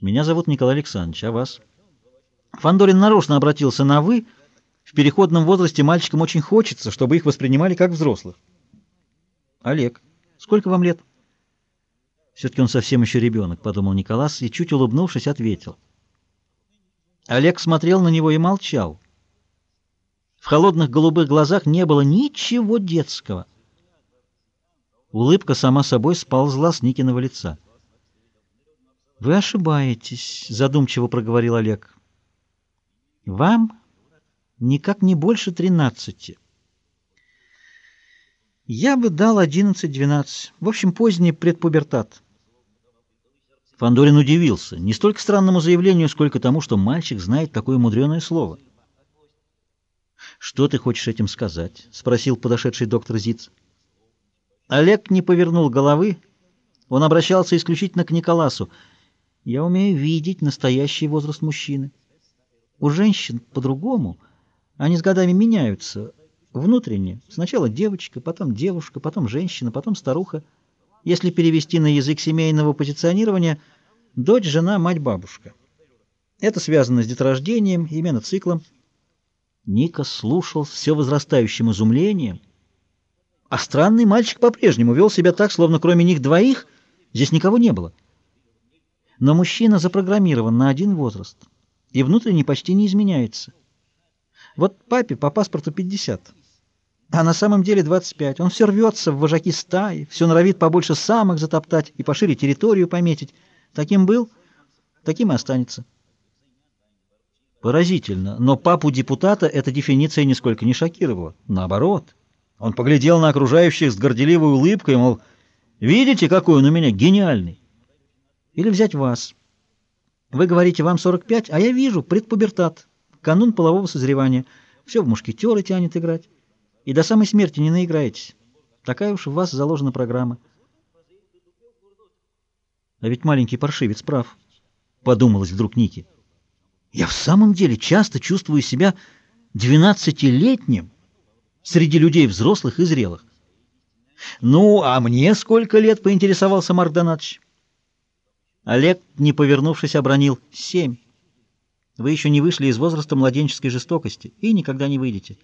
Меня зовут Николай Александрович, а вас? Фандорин нарочно обратился на «вы». В переходном возрасте мальчикам очень хочется, чтобы их воспринимали как взрослых. Олег, сколько вам лет? Все-таки он совсем еще ребенок, подумал Николас и, чуть улыбнувшись, ответил. Олег смотрел на него и молчал. В холодных голубых глазах не было ничего детского. Улыбка сама собой сползла с Никиного лица. «Вы ошибаетесь», — задумчиво проговорил Олег. «Вам никак не больше тринадцати. Я бы дал одиннадцать-двенадцать. В общем, поздний предпубертат». Фандорин удивился не столько странному заявлению, сколько тому, что мальчик знает такое мудреное слово. «Что ты хочешь этим сказать?» — спросил подошедший доктор Зиц. Олег не повернул головы. Он обращался исключительно к Николасу — я умею видеть настоящий возраст мужчины. У женщин по-другому. Они с годами меняются. Внутренне. Сначала девочка, потом девушка, потом женщина, потом старуха. Если перевести на язык семейного позиционирования, дочь, жена, мать, бабушка. Это связано с деторождением и меноциклом. Ника слушал с все возрастающим изумлением. А странный мальчик по-прежнему вел себя так, словно кроме них двоих здесь никого не было. Но мужчина запрограммирован на один возраст и внутренне почти не изменяется. Вот папе по паспорту 50, а на самом деле 25. Он все рвется в вожаки стаи, все норовит побольше самок затоптать и пошире территорию пометить. Таким был, таким и останется. Поразительно, но папу депутата эта дефиниция нисколько не шокировала. Наоборот, он поглядел на окружающих с горделивой улыбкой, мол, видите, какой он у меня гениальный. Или взять вас. Вы говорите, вам 45, а я вижу предпубертат, канун полового созревания. Все в мушкетеры тянет играть. И до самой смерти не наиграетесь. Такая уж в вас заложена программа. А ведь маленький паршивец прав, подумалось вдруг Ники. Я в самом деле часто чувствую себя двенадцатилетним среди людей взрослых и зрелых. Ну, а мне сколько лет, поинтересовался Марк Донатович? Олег, не повернувшись, обронил «семь». Вы еще не вышли из возраста младенческой жестокости и никогда не выйдете.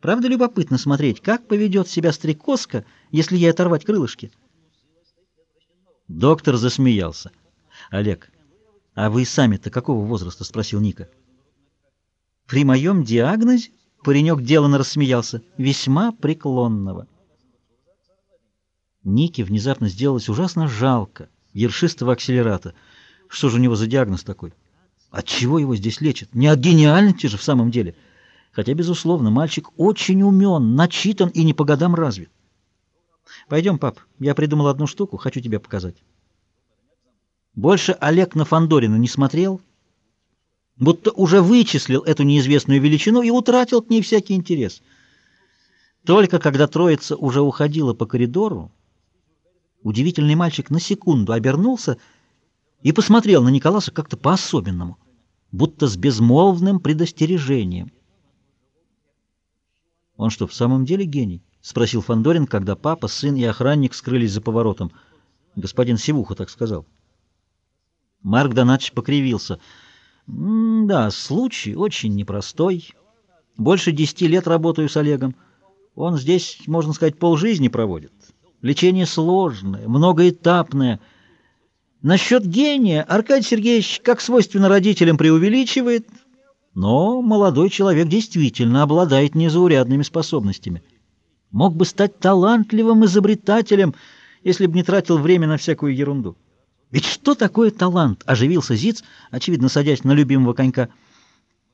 Правда любопытно смотреть, как поведет себя стрекозка, если ей оторвать крылышки? Доктор засмеялся. «Олег, а вы сами-то какого возраста?» — спросил Ника. «При моем диагнозе?» — паренек деланно рассмеялся. «Весьма преклонного». Нике внезапно сделалось ужасно жалко ершистого акселерата. Что же у него за диагноз такой? От чего его здесь лечат? Не от гениальности же в самом деле. Хотя, безусловно, мальчик очень умен, начитан и не по годам развит. Пойдем, пап, я придумал одну штуку, хочу тебе показать. Больше Олег на Фандорина не смотрел, будто уже вычислил эту неизвестную величину и утратил к ней всякий интерес. Только когда троица уже уходила по коридору, Удивительный мальчик на секунду обернулся и посмотрел на Николаса как-то по-особенному, будто с безмолвным предостережением. «Он что, в самом деле гений?» — спросил Фандорин, когда папа, сын и охранник скрылись за поворотом. Господин Сивуха так сказал. Марк Донатович покривился. «Да, случай очень непростой. Больше десяти лет работаю с Олегом. Он здесь, можно сказать, полжизни проводит. Лечение сложное, многоэтапное. Насчет гения Аркадий Сергеевич, как свойственно родителям, преувеличивает, но молодой человек действительно обладает незаурядными способностями. Мог бы стать талантливым изобретателем, если бы не тратил время на всякую ерунду. Ведь что такое талант? Оживился Зиц, очевидно, садясь на любимого конька.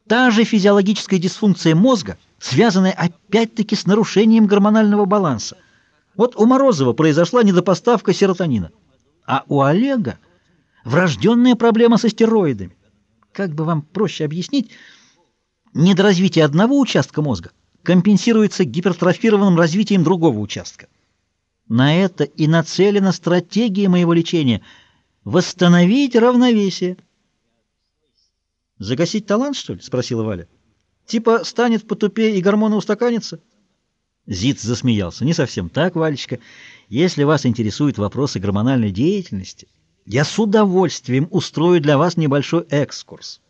Та же физиологическая дисфункция мозга, связанная опять-таки с нарушением гормонального баланса. Вот у Морозова произошла недопоставка серотонина, а у Олега врожденная проблема со стероидами. Как бы вам проще объяснить, недоразвитие одного участка мозга компенсируется гипертрофированным развитием другого участка. На это и нацелена стратегия моего лечения — восстановить равновесие. «Загасить талант, что ли?» — спросила Валя. «Типа станет потупее и гормоны устаканятся?» Зиц засмеялся. «Не совсем так, Валечка. Если вас интересуют вопросы гормональной деятельности, Я с удовольствием устрою для вас небольшой экскурс.